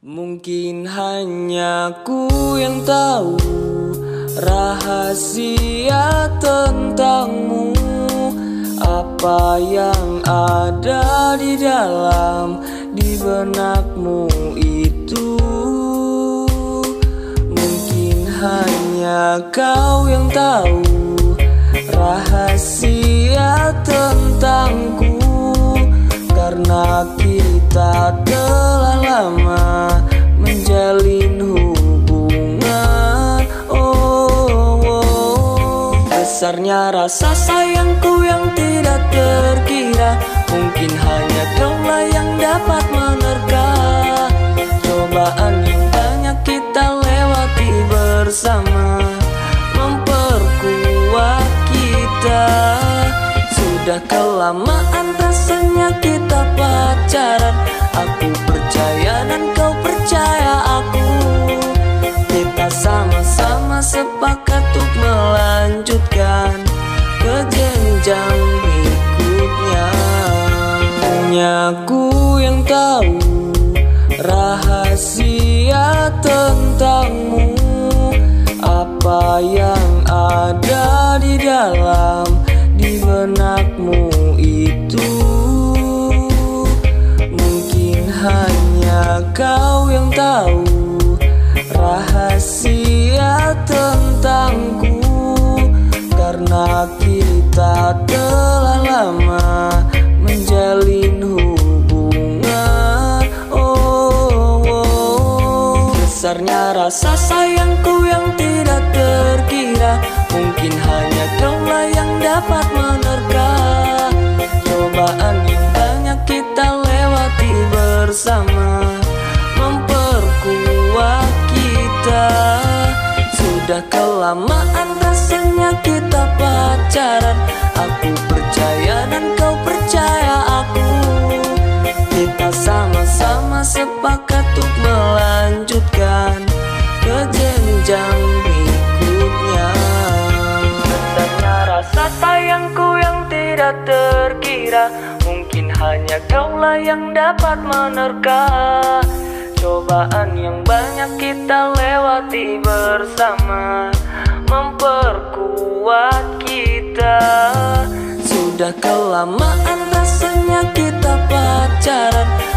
Mungkin hanya ku yang tahu rahasia tentangmu. Apa yang ada di dalam di benakmu itu. Mungkin hanya kau yang tahu rahasia Besarnya rasa sayangku yang tidak terkira. Mungkin hanya kaulah yang dapat menerka. Cobaan yang banyak kita lewati bersama Memperkuat kita. Sudah kelamaan rasanya kita pacaran jenjang berikutnya. Hanya ku yang tahu Rahasia tentangmu. Apa yang ada di dalam Di benakmu itu. Mungkin hanya kau yang tahu Rahasia tentangku. Karena Besarnya rasa sayangku yang tidak terkira. Mungkin hanya kaulah yang dapat menerka. Cobaan yang banyak kita lewati bersama. Memperkuat kita. Sudah kelamaan rasanya kita pacaran. Aku percaya dan kau percaya rasa sayangku yang tidak terkira. Mungkin hanya kaulah yang dapat menerka. Cobaan yang banyak kita lewati bersama Memperkuat kita. Sudah kelamaan rasanya kita pacaran